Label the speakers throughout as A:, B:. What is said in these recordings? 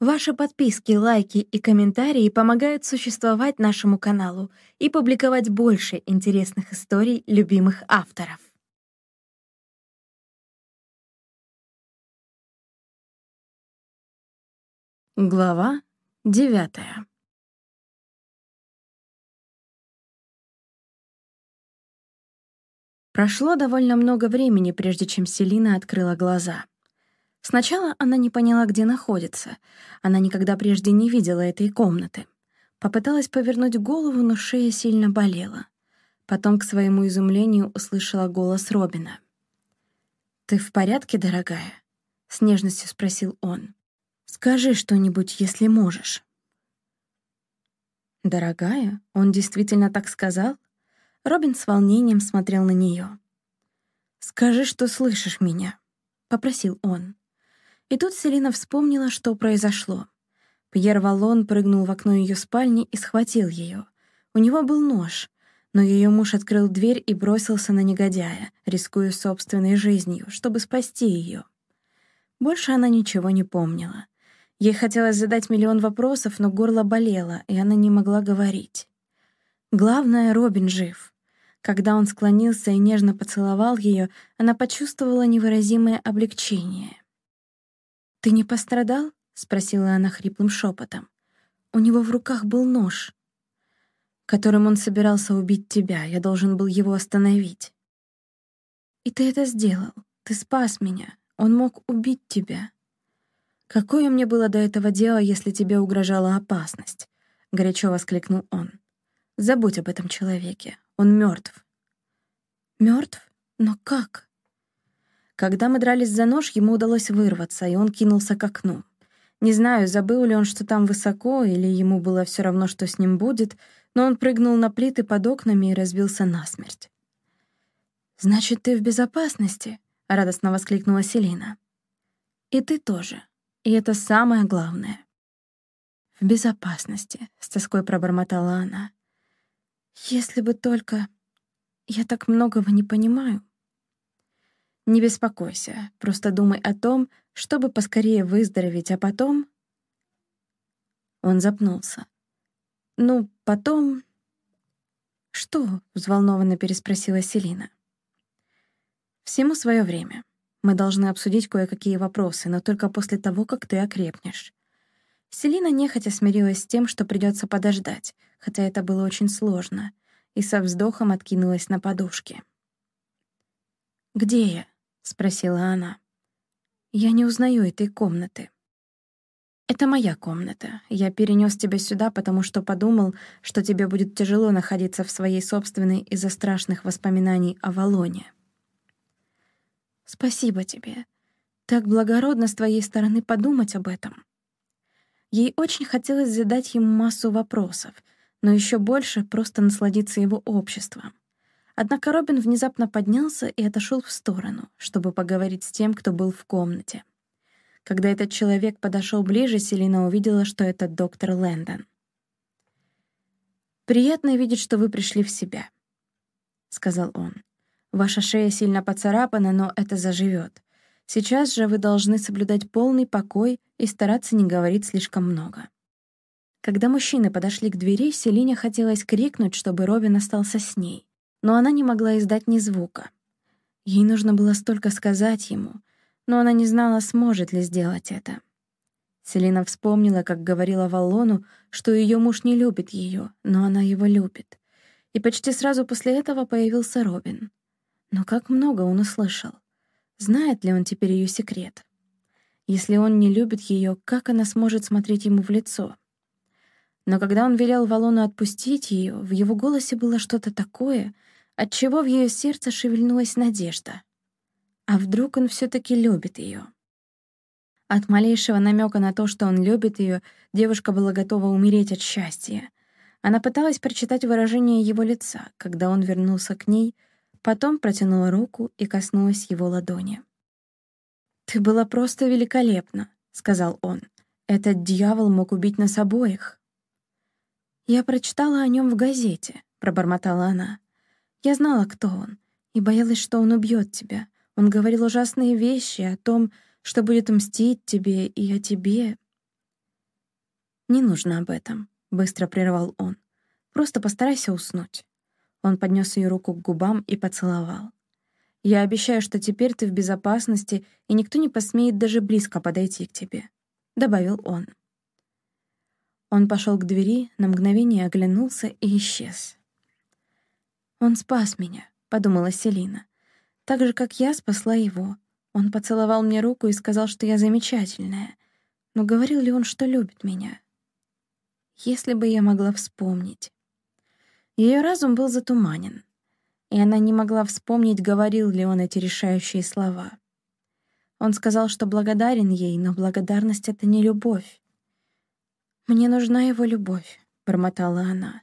A: Ваши подписки, лайки и комментарии помогают существовать нашему каналу и публиковать больше интересных историй любимых авторов. Глава девятая. Прошло довольно много времени, прежде чем Селина открыла глаза. Сначала она не поняла, где находится. Она никогда прежде не видела этой комнаты. Попыталась повернуть голову, но шея сильно болела. Потом, к своему изумлению, услышала голос Робина. «Ты в порядке, дорогая?» — с нежностью спросил он. «Скажи что-нибудь, если можешь». «Дорогая? Он действительно так сказал?» Робин с волнением смотрел на нее. «Скажи, что слышишь меня», — попросил он. И тут Селина вспомнила, что произошло. Пьер Валон прыгнул в окно ее спальни и схватил ее. У него был нож, но ее муж открыл дверь и бросился на негодяя, рискуя собственной жизнью, чтобы спасти ее. Больше она ничего не помнила. Ей хотелось задать миллион вопросов, но горло болело, и она не могла говорить. Главное, Робин жив. Когда он склонился и нежно поцеловал ее, она почувствовала невыразимое облегчение. «Ты не пострадал?» — спросила она хриплым шепотом. «У него в руках был нож, которым он собирался убить тебя. Я должен был его остановить. И ты это сделал. Ты спас меня. Он мог убить тебя. Какое мне было до этого дело, если тебе угрожала опасность?» — горячо воскликнул он. Забудь об этом человеке. Он мертв. Мертв? Но как? Когда мы дрались за нож, ему удалось вырваться, и он кинулся к окну. Не знаю, забыл ли он, что там высоко, или ему было все равно, что с ним будет, но он прыгнул на плиты под окнами и разбился насмерть. «Значит, ты в безопасности?» — радостно воскликнула Селина. «И ты тоже. И это самое главное». «В безопасности», — с тоской пробормотала она. Если бы только... Я так многого не понимаю. Не беспокойся, просто думай о том, чтобы поскорее выздороветь, а потом... Он запнулся. Ну, потом... «Что?» — взволнованно переспросила Селина. «Всему свое время. Мы должны обсудить кое-какие вопросы, но только после того, как ты окрепнешь». Селина нехотя смирилась с тем, что придется подождать, хотя это было очень сложно, и со вздохом откинулась на подушке. «Где я?» — спросила она. «Я не узнаю этой комнаты». «Это моя комната. Я перенес тебя сюда, потому что подумал, что тебе будет тяжело находиться в своей собственной из-за страшных воспоминаний о Валоне». «Спасибо тебе. Так благородно с твоей стороны подумать об этом». Ей очень хотелось задать ему массу вопросов, но еще больше просто насладиться его обществом. Однако Робин внезапно поднялся и отошел в сторону, чтобы поговорить с тем, кто был в комнате. Когда этот человек подошел ближе, Селина увидела, что это доктор Лэндон. «Приятно видеть, что вы пришли в себя», — сказал он. «Ваша шея сильно поцарапана, но это заживет. Сейчас же вы должны соблюдать полный покой и стараться не говорить слишком много». Когда мужчины подошли к двери, Селине хотелось крикнуть, чтобы Робин остался с ней, но она не могла издать ни звука. Ей нужно было столько сказать ему, но она не знала, сможет ли сделать это. Селина вспомнила, как говорила Валлону, что ее муж не любит ее, но она его любит. И почти сразу после этого появился Робин. Но как много он услышал. Знает ли он теперь ее секрет? Если он не любит ее, как она сможет смотреть ему в лицо? Но когда он велел Валону отпустить ее, в его голосе было что-то такое, от чего в ее сердце шевельнулась надежда. А вдруг он все таки любит ее? От малейшего намека на то, что он любит ее, девушка была готова умереть от счастья. Она пыталась прочитать выражение его лица, когда он вернулся к ней, потом протянула руку и коснулась его ладони. «Ты была просто великолепна», — сказал он. «Этот дьявол мог убить нас обоих». «Я прочитала о нем в газете», — пробормотала она. «Я знала, кто он, и боялась, что он убьет тебя. Он говорил ужасные вещи о том, что будет мстить тебе и о тебе». «Не нужно об этом», — быстро прервал он. «Просто постарайся уснуть». Он поднес ее руку к губам и поцеловал. «Я обещаю, что теперь ты в безопасности, и никто не посмеет даже близко подойти к тебе», — добавил он. Он пошел к двери, на мгновение оглянулся и исчез. «Он спас меня», — подумала Селина. «Так же, как я спасла его. Он поцеловал мне руку и сказал, что я замечательная. Но говорил ли он, что любит меня? Если бы я могла вспомнить». Ее разум был затуманен, и она не могла вспомнить, говорил ли он эти решающие слова. Он сказал, что благодарен ей, но благодарность — это не любовь. «Мне нужна его любовь», — бормотала она.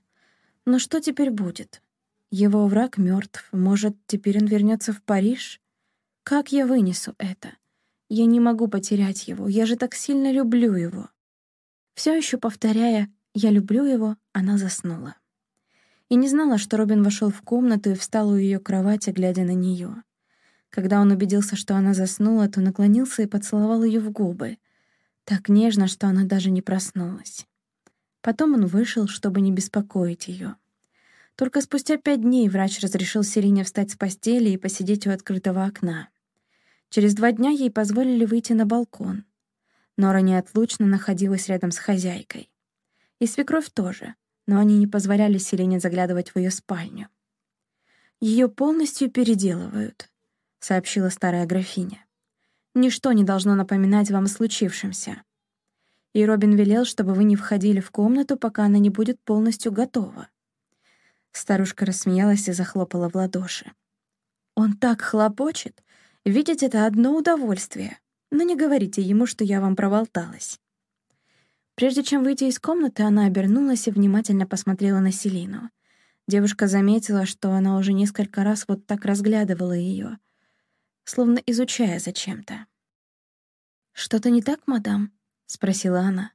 A: «Но что теперь будет? Его враг мертв. Может, теперь он вернется в Париж? Как я вынесу это? Я не могу потерять его. Я же так сильно люблю его». Все еще повторяя «я люблю его», она заснула. И не знала, что Робин вошел в комнату и встал у ее кровати, глядя на нее. Когда он убедился, что она заснула, то наклонился и поцеловал ее в губы, так нежно, что она даже не проснулась. Потом он вышел, чтобы не беспокоить ее. Только спустя пять дней врач разрешил Селине встать с постели и посидеть у открытого окна. Через два дня ей позволили выйти на балкон. Нора неотлучно находилась рядом с хозяйкой. И свекровь тоже, но они не позволяли Селине заглядывать в ее спальню. Ее полностью переделывают», — сообщила старая графиня. Ничто не должно напоминать вам о случившемся. И Робин велел, чтобы вы не входили в комнату, пока она не будет полностью готова. Старушка рассмеялась и захлопала в ладоши. «Он так хлопочет! Видеть это одно удовольствие. Но не говорите ему, что я вам проболталась». Прежде чем выйти из комнаты, она обернулась и внимательно посмотрела на Селину. Девушка заметила, что она уже несколько раз вот так разглядывала ее, словно изучая зачем-то. «Что-то не так, мадам?» — спросила она.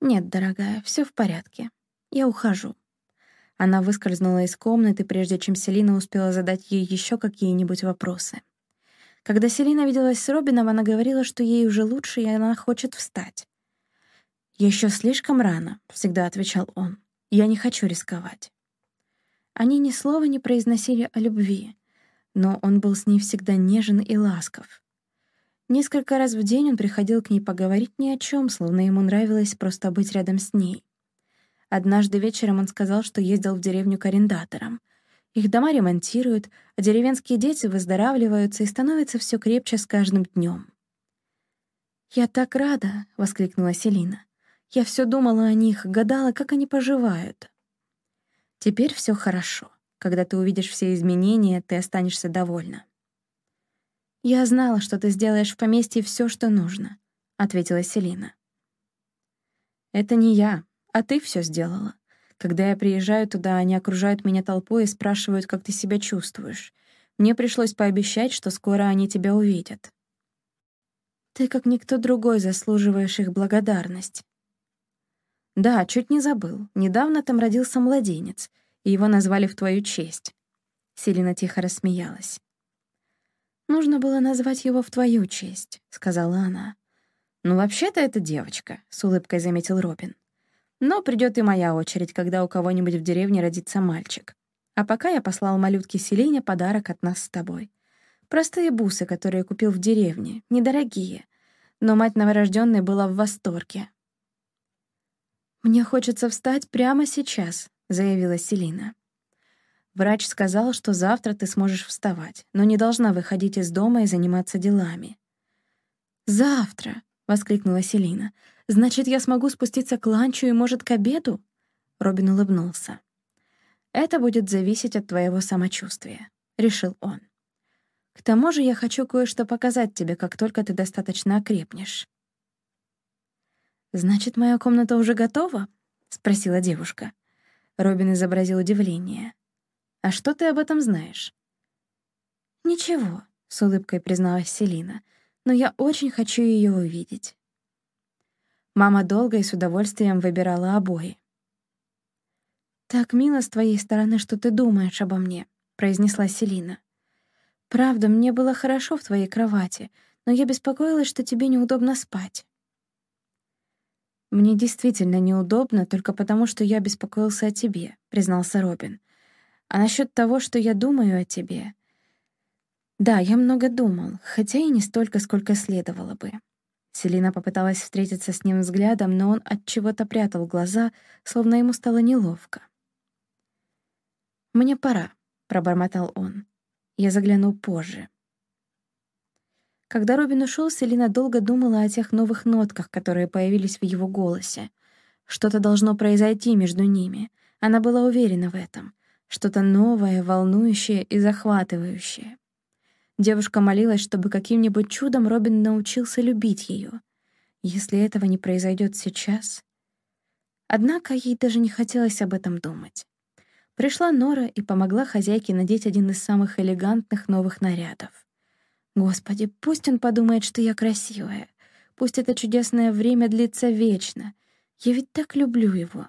A: «Нет, дорогая, все в порядке. Я ухожу». Она выскользнула из комнаты, прежде чем Селина успела задать ей еще какие-нибудь вопросы. Когда Селина виделась с Робином, она говорила, что ей уже лучше, и она хочет встать. Еще слишком рано», — всегда отвечал он. «Я не хочу рисковать». Они ни слова не произносили о любви, но он был с ней всегда нежен и ласков. Несколько раз в день он приходил к ней поговорить ни о чем, словно ему нравилось просто быть рядом с ней. Однажды вечером он сказал, что ездил в деревню к арендаторам. Их дома ремонтируют, а деревенские дети выздоравливаются и становятся все крепче с каждым днем. «Я так рада!» — воскликнула Селина. «Я все думала о них, гадала, как они поживают». «Теперь все хорошо. Когда ты увидишь все изменения, ты останешься довольна. «Я знала, что ты сделаешь в поместье все, что нужно», — ответила Селина. «Это не я, а ты все сделала. Когда я приезжаю туда, они окружают меня толпой и спрашивают, как ты себя чувствуешь. Мне пришлось пообещать, что скоро они тебя увидят. Ты, как никто другой, заслуживаешь их благодарность. Да, чуть не забыл. Недавно там родился младенец, и его назвали в твою честь». Селина тихо рассмеялась. «Нужно было назвать его в твою честь», — сказала она. «Ну, вообще-то это девочка», — с улыбкой заметил Робин. «Но придет и моя очередь, когда у кого-нибудь в деревне родится мальчик. А пока я послал малютке Селине подарок от нас с тобой. Простые бусы, которые купил в деревне, недорогие. Но мать новорожденной была в восторге. «Мне хочется встать прямо сейчас», заявила Селина. Врач сказал, что завтра ты сможешь вставать, но не должна выходить из дома и заниматься делами. «Завтра!» — воскликнула Селина. «Значит, я смогу спуститься к ланчу и, может, к обеду?» Робин улыбнулся. «Это будет зависеть от твоего самочувствия», — решил он. «К тому же я хочу кое-что показать тебе, как только ты достаточно окрепнешь». «Значит, моя комната уже готова?» — спросила девушка. Робин изобразил удивление. «А что ты об этом знаешь?» «Ничего», — с улыбкой призналась Селина, «но я очень хочу ее увидеть». Мама долго и с удовольствием выбирала обои. «Так мило с твоей стороны, что ты думаешь обо мне», — произнесла Селина. «Правда, мне было хорошо в твоей кровати, но я беспокоилась, что тебе неудобно спать». «Мне действительно неудобно только потому, что я беспокоился о тебе», — признался Робин. «А насчет того, что я думаю о тебе...» «Да, я много думал, хотя и не столько, сколько следовало бы». Селина попыталась встретиться с ним взглядом, но он от чего-то прятал глаза, словно ему стало неловко. «Мне пора», — пробормотал он. «Я загляну позже». Когда Робин ушел, Селина долго думала о тех новых нотках, которые появились в его голосе. Что-то должно произойти между ними. Она была уверена в этом. Что-то новое, волнующее и захватывающее. Девушка молилась, чтобы каким-нибудь чудом Робин научился любить ее. Если этого не произойдет сейчас... Однако ей даже не хотелось об этом думать. Пришла Нора и помогла хозяйке надеть один из самых элегантных новых нарядов. Господи, пусть он подумает, что я красивая. Пусть это чудесное время длится вечно. Я ведь так люблю его.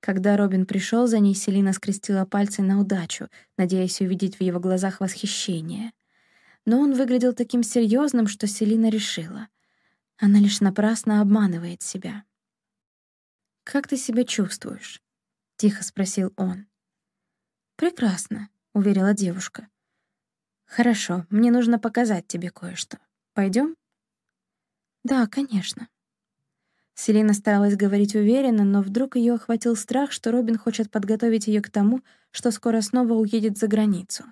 A: Когда Робин пришел за ней, Селина скрестила пальцы на удачу, надеясь увидеть в его глазах восхищение. Но он выглядел таким серьезным, что Селина решила. Она лишь напрасно обманывает себя. «Как ты себя чувствуешь?» — тихо спросил он. «Прекрасно», — уверила девушка. «Хорошо, мне нужно показать тебе кое-что. Пойдем? «Да, конечно». Селина старалась говорить уверенно, но вдруг ее охватил страх, что Робин хочет подготовить ее к тому, что скоро снова уедет за границу.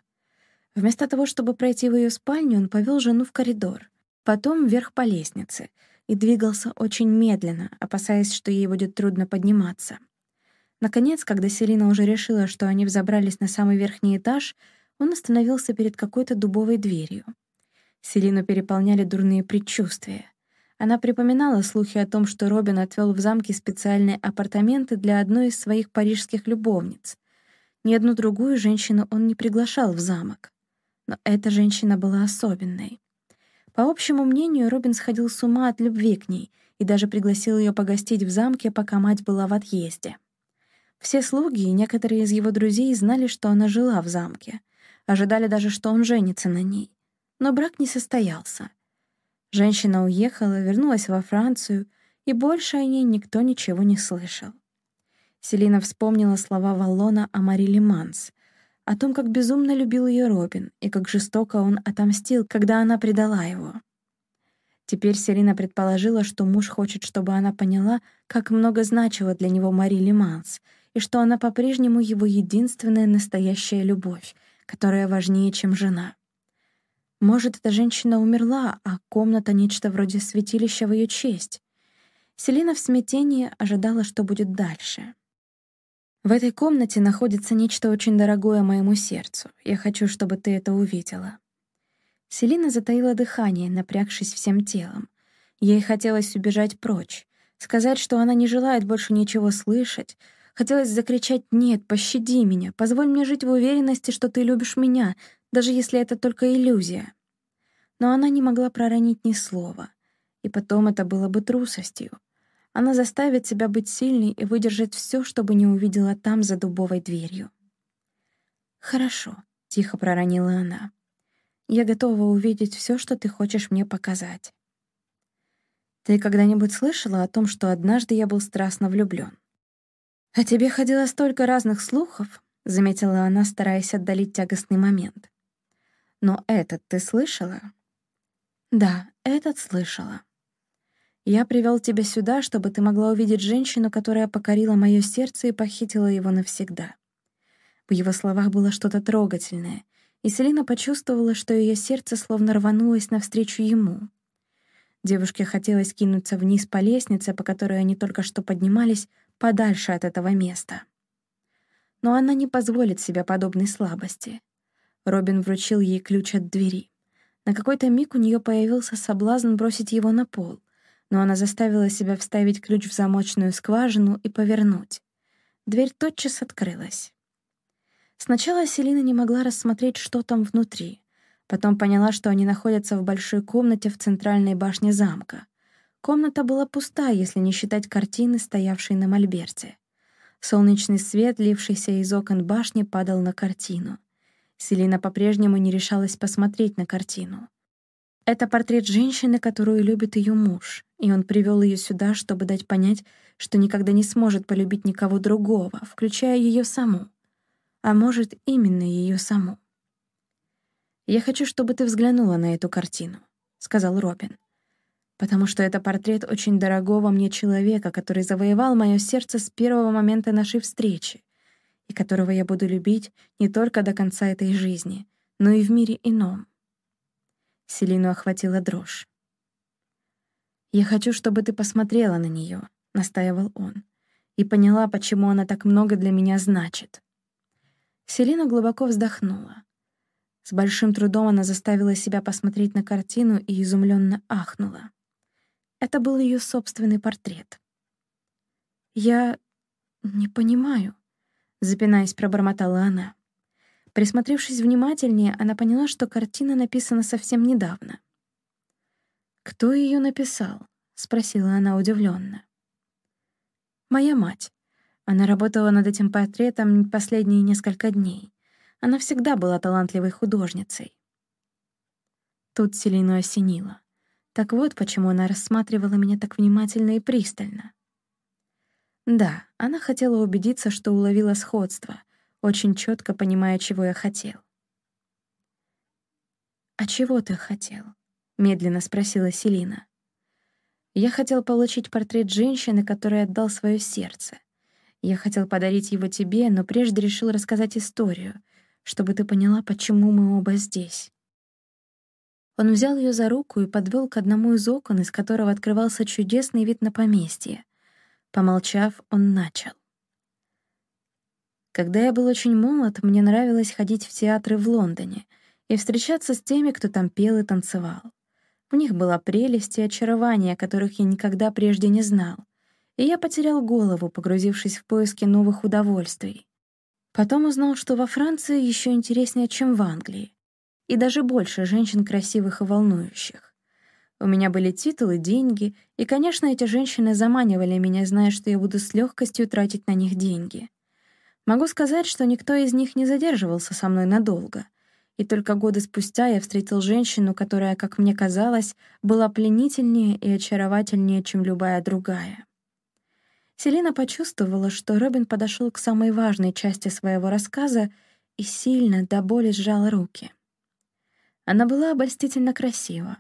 A: Вместо того, чтобы пройти в ее спальню, он повел жену в коридор, потом вверх по лестнице и двигался очень медленно, опасаясь, что ей будет трудно подниматься. Наконец, когда Селина уже решила, что они взобрались на самый верхний этаж, он остановился перед какой-то дубовой дверью. Селину переполняли дурные предчувствия. Она припоминала слухи о том, что Робин отвел в замке специальные апартаменты для одной из своих парижских любовниц. Ни одну другую женщину он не приглашал в замок. Но эта женщина была особенной. По общему мнению, Робин сходил с ума от любви к ней и даже пригласил ее погостить в замке, пока мать была в отъезде. Все слуги и некоторые из его друзей знали, что она жила в замке, Ожидали даже, что он женится на ней. Но брак не состоялся. Женщина уехала, вернулась во Францию, и больше о ней никто ничего не слышал. Селина вспомнила слова Валлона о Мариле Манс, о том, как безумно любил ее Робин и как жестоко он отомстил, когда она предала его. Теперь Селина предположила, что муж хочет, чтобы она поняла, как много значила для него Мари Манс, и что она по-прежнему его единственная настоящая любовь, которая важнее, чем жена. Может, эта женщина умерла, а комната — нечто вроде святилища в ее честь. Селина в смятении ожидала, что будет дальше. В этой комнате находится нечто очень дорогое моему сердцу. Я хочу, чтобы ты это увидела. Селина затаила дыхание, напрягшись всем телом. Ей хотелось убежать прочь, сказать, что она не желает больше ничего слышать, Хотелось закричать «Нет, пощади меня, позволь мне жить в уверенности, что ты любишь меня, даже если это только иллюзия». Но она не могла проронить ни слова, и потом это было бы трусостью. Она заставит себя быть сильной и выдержать все, чтобы не увидела там за дубовой дверью. «Хорошо», — тихо проронила она. «Я готова увидеть все, что ты хочешь мне показать». «Ты когда-нибудь слышала о том, что однажды я был страстно влюблен? «О тебе ходило столько разных слухов», — заметила она, стараясь отдалить тягостный момент. «Но этот ты слышала?» «Да, этот слышала. Я привел тебя сюда, чтобы ты могла увидеть женщину, которая покорила мое сердце и похитила его навсегда». В его словах было что-то трогательное, и Селина почувствовала, что ее сердце словно рванулось навстречу ему. Девушке хотелось кинуться вниз по лестнице, по которой они только что поднимались, подальше от этого места. Но она не позволит себе подобной слабости. Робин вручил ей ключ от двери. На какой-то миг у нее появился соблазн бросить его на пол, но она заставила себя вставить ключ в замочную скважину и повернуть. Дверь тотчас открылась. Сначала Селина не могла рассмотреть, что там внутри. Потом поняла, что они находятся в большой комнате в центральной башне замка. Комната была пуста, если не считать картины, стоявшей на мольберте. Солнечный свет, лившийся из окон башни, падал на картину. Селина по-прежнему не решалась посмотреть на картину. Это портрет женщины, которую любит ее муж, и он привел ее сюда, чтобы дать понять, что никогда не сможет полюбить никого другого, включая ее саму. А может, именно ее саму. «Я хочу, чтобы ты взглянула на эту картину», — сказал Робин. «Потому что это портрет очень дорогого мне человека, который завоевал мое сердце с первого момента нашей встречи, и которого я буду любить не только до конца этой жизни, но и в мире ином. Селину охватила дрожь. «Я хочу, чтобы ты посмотрела на нее, настаивал он, «и поняла, почему она так много для меня значит». Селина глубоко вздохнула. С большим трудом она заставила себя посмотреть на картину и изумленно ахнула. Это был ее собственный портрет. «Я не понимаю», запинаясь, пробормотала она. Присмотревшись внимательнее, она поняла, что картина написана совсем недавно. «Кто ее написал?» — спросила она удивленно. «Моя мать. Она работала над этим портретом последние несколько дней. Она всегда была талантливой художницей». Тут Селину осенило. Так вот, почему она рассматривала меня так внимательно и пристально. Да, она хотела убедиться, что уловила сходство, очень четко понимая, чего я хотел. «А чего ты хотел?» — медленно спросила Селина. «Я хотел получить портрет женщины, которой отдал свое сердце. Я хотел подарить его тебе, но прежде решил рассказать историю, чтобы ты поняла, почему мы оба здесь». Он взял ее за руку и подвел к одному из окон, из которого открывался чудесный вид на поместье. Помолчав, он начал. Когда я был очень молод, мне нравилось ходить в театры в Лондоне и встречаться с теми, кто там пел и танцевал. В них была прелесть и очарование, которых я никогда прежде не знал, и я потерял голову, погрузившись в поиски новых удовольствий. Потом узнал, что во Франции еще интереснее, чем в Англии, и даже больше женщин красивых и волнующих. У меня были титулы, деньги, и, конечно, эти женщины заманивали меня, зная, что я буду с легкостью тратить на них деньги. Могу сказать, что никто из них не задерживался со мной надолго. И только годы спустя я встретил женщину, которая, как мне казалось, была пленительнее и очаровательнее, чем любая другая. Селина почувствовала, что Робин подошел к самой важной части своего рассказа и сильно до боли сжала руки. Она была обольстительно красива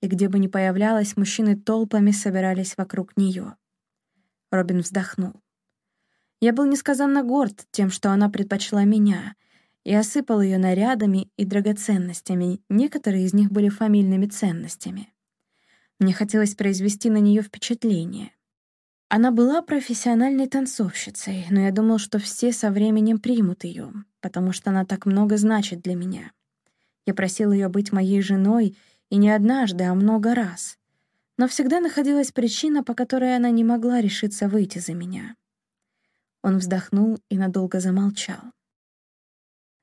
A: и где бы ни появлялась, мужчины толпами собирались вокруг нее. Робин вздохнул. Я был несказанно горд тем, что она предпочла меня, и осыпал ее нарядами и драгоценностями, некоторые из них были фамильными ценностями. Мне хотелось произвести на нее впечатление. Она была профессиональной танцовщицей, но я думал, что все со временем примут ее, потому что она так много значит для меня. Я просил ее быть моей женой и не однажды, а много раз. Но всегда находилась причина, по которой она не могла решиться выйти за меня. Он вздохнул и надолго замолчал.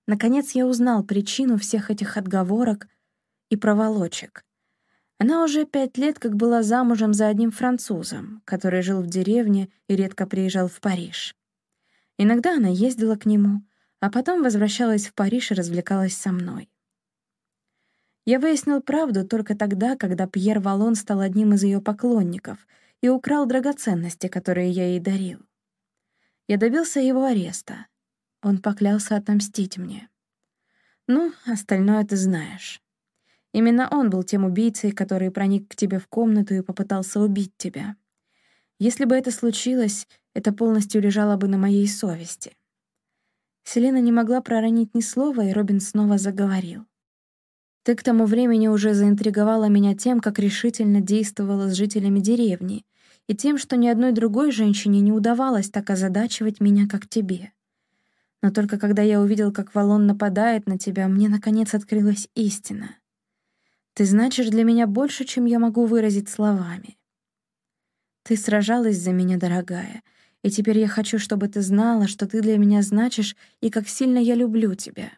A: Наконец я узнал причину всех этих отговорок и проволочек. Она уже пять лет как была замужем за одним французом, который жил в деревне и редко приезжал в Париж. Иногда она ездила к нему, а потом возвращалась в Париж и развлекалась со мной. Я выяснил правду только тогда, когда Пьер Валон стал одним из ее поклонников и украл драгоценности, которые я ей дарил. Я добился его ареста. Он поклялся отомстить мне. Ну, остальное ты знаешь. Именно он был тем убийцей, который проник к тебе в комнату и попытался убить тебя. Если бы это случилось, это полностью лежало бы на моей совести. Селена не могла проронить ни слова, и Робин снова заговорил. Ты к тому времени уже заинтриговала меня тем, как решительно действовала с жителями деревни, и тем, что ни одной другой женщине не удавалось так озадачивать меня, как тебе. Но только когда я увидел, как Валон нападает на тебя, мне, наконец, открылась истина. Ты значишь для меня больше, чем я могу выразить словами. Ты сражалась за меня, дорогая, и теперь я хочу, чтобы ты знала, что ты для меня значишь и как сильно я люблю тебя.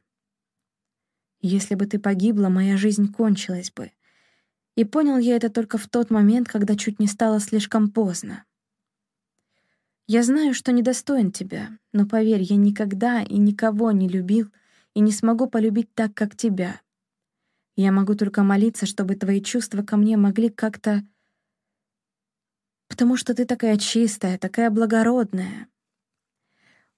A: Если бы ты погибла, моя жизнь кончилась бы. И понял я это только в тот момент, когда чуть не стало слишком поздно. Я знаю, что недостоин тебя, но поверь, я никогда и никого не любил и не смогу полюбить так, как тебя. Я могу только молиться, чтобы твои чувства ко мне могли как-то... Потому что ты такая чистая, такая благородная.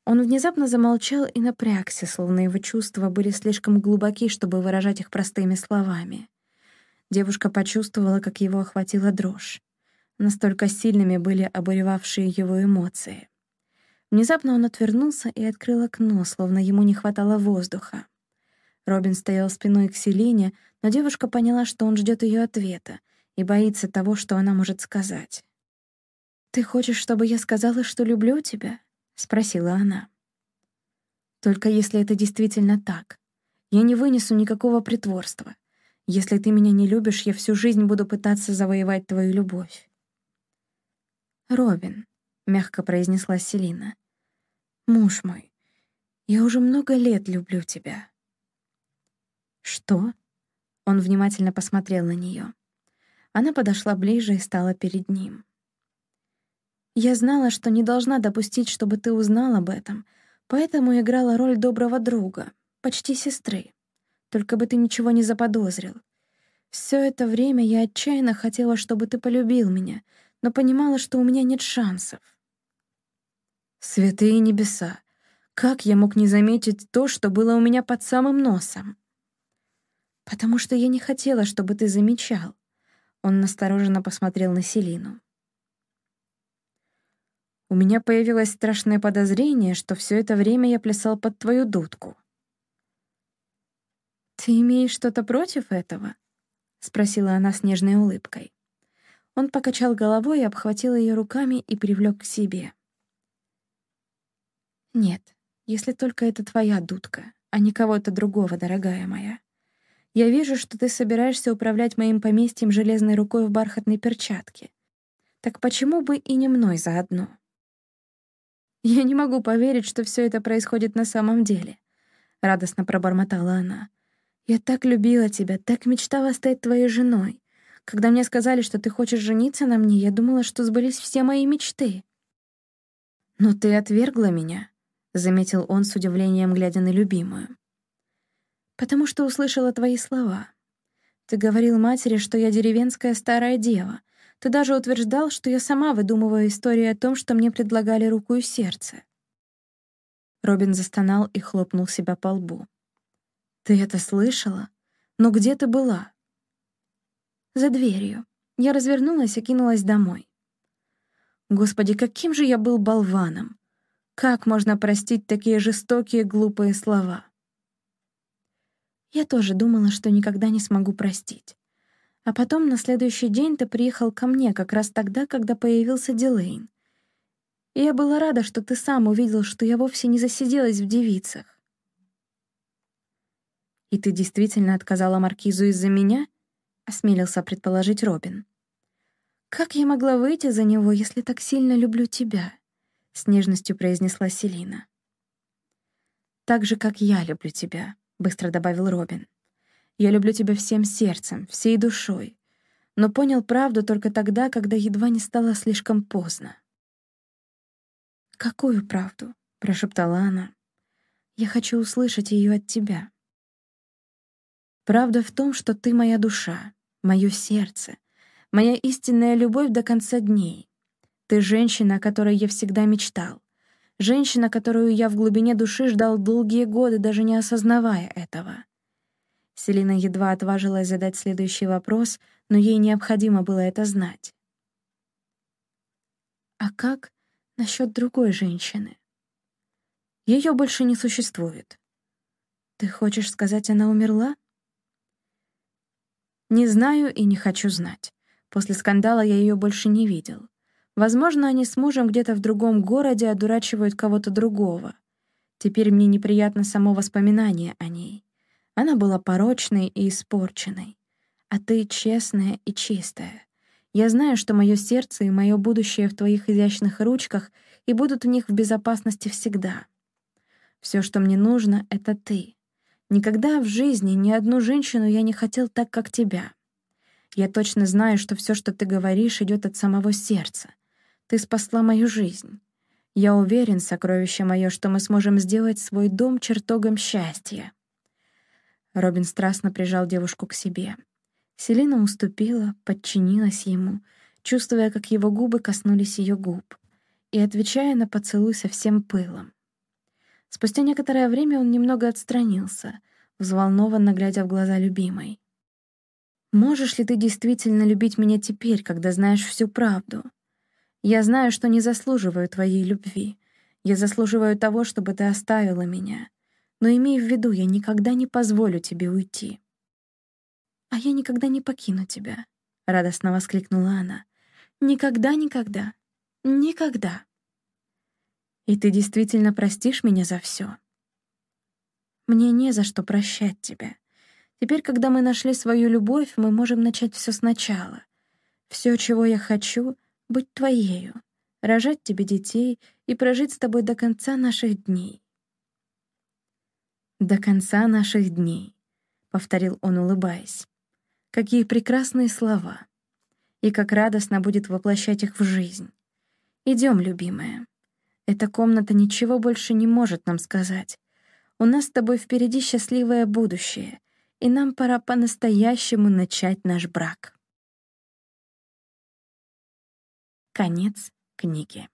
A: Он внезапно замолчал и напрягся, словно его чувства были слишком глубоки, чтобы выражать их простыми словами. Девушка почувствовала, как его охватила дрожь. Настолько сильными были обуревавшие его эмоции. Внезапно он отвернулся и открыл окно, словно ему не хватало воздуха. Робин стоял спиной к Селине, но девушка поняла, что он ждет ее ответа и боится того, что она может сказать. «Ты хочешь, чтобы я сказала, что люблю тебя?» — спросила она. «Только если это действительно так. Я не вынесу никакого притворства. Если ты меня не любишь, я всю жизнь буду пытаться завоевать твою любовь». «Робин», — мягко произнесла Селина, — «муж мой, я уже много лет люблю тебя». «Что?» Он внимательно посмотрел на нее. Она подошла ближе и стала перед ним. «Я знала, что не должна допустить, чтобы ты узнал об этом, поэтому играла роль доброго друга, почти сестры. Только бы ты ничего не заподозрил. Все это время я отчаянно хотела, чтобы ты полюбил меня, но понимала, что у меня нет шансов. Святые небеса! Как я мог не заметить то, что было у меня под самым носом? «Потому что я не хотела, чтобы ты замечал». Он настороженно посмотрел на Селину. «У меня появилось страшное подозрение, что все это время я плясал под твою дудку». «Ты имеешь что-то против этого?» — спросила она с нежной улыбкой. Он покачал головой и обхватил ее руками и привлек к себе. «Нет, если только это твоя дудка, а не кого-то другого, дорогая моя. Я вижу, что ты собираешься управлять моим поместьем железной рукой в бархатной перчатке. Так почему бы и не мной заодно? Я не могу поверить, что все это происходит на самом деле, — радостно пробормотала она. Я так любила тебя, так мечтала стать твоей женой. Когда мне сказали, что ты хочешь жениться на мне, я думала, что сбылись все мои мечты. Но ты отвергла меня, — заметил он с удивлением, глядя на любимую потому что услышала твои слова. Ты говорил матери, что я деревенская старая дева. Ты даже утверждал, что я сама выдумываю истории о том, что мне предлагали руку и сердце. Робин застонал и хлопнул себя по лбу. «Ты это слышала? Но где ты была?» «За дверью. Я развернулась и кинулась домой. Господи, каким же я был болваном! Как можно простить такие жестокие, глупые слова?» Я тоже думала, что никогда не смогу простить. А потом на следующий день ты приехал ко мне как раз тогда, когда появился Дилейн. И я была рада, что ты сам увидел, что я вовсе не засиделась в девицах. «И ты действительно отказала Маркизу из-за меня?» — осмелился предположить Робин. «Как я могла выйти за него, если так сильно люблю тебя?» — с нежностью произнесла Селина. «Так же, как я люблю тебя», быстро добавил Робин. «Я люблю тебя всем сердцем, всей душой, но понял правду только тогда, когда едва не стало слишком поздно». «Какую правду?» — прошептала она. «Я хочу услышать ее от тебя». «Правда в том, что ты моя душа, мое сердце, моя истинная любовь до конца дней. Ты женщина, о которой я всегда мечтал, Женщина, которую я в глубине души ждал долгие годы, даже не осознавая этого. Селина едва отважилась задать следующий вопрос, но ей необходимо было это знать. «А как насчет другой женщины?» Ее больше не существует. Ты хочешь сказать, она умерла? Не знаю и не хочу знать. После скандала я ее больше не видел. Возможно, они с мужем где-то в другом городе одурачивают кого-то другого. Теперь мне неприятно само воспоминание о ней. Она была порочной и испорченной. А ты честная и чистая. Я знаю, что мое сердце и мое будущее в твоих изящных ручках и будут в них в безопасности всегда. Все, что мне нужно, — это ты. Никогда в жизни ни одну женщину я не хотел так, как тебя. Я точно знаю, что все, что ты говоришь, идет от самого сердца. Ты спасла мою жизнь. Я уверен, сокровище мое, что мы сможем сделать свой дом чертогом счастья. Робин страстно прижал девушку к себе. Селина уступила, подчинилась ему, чувствуя, как его губы коснулись ее губ, и отвечая на поцелуй со всем пылом. Спустя некоторое время он немного отстранился, взволнованно глядя в глаза любимой. «Можешь ли ты действительно любить меня теперь, когда знаешь всю правду? Я знаю, что не заслуживаю твоей любви. Я заслуживаю того, чтобы ты оставила меня. Но имей в виду, я никогда не позволю тебе уйти». «А я никогда не покину тебя», — радостно воскликнула она. «Никогда, никогда, никогда». «И ты действительно простишь меня за все? «Мне не за что прощать тебя. Теперь, когда мы нашли свою любовь, мы можем начать все сначала. Все, чего я хочу — быть твоею, рожать тебе детей и прожить с тобой до конца наших дней». «До конца наших дней», — повторил он, улыбаясь. Какие прекрасные слова. И как радостно будет воплощать их в жизнь. Идем, любимая. Эта комната ничего больше не может нам сказать. У нас с тобой впереди счастливое будущее, и нам пора по-настоящему начать наш брак. Конец книги.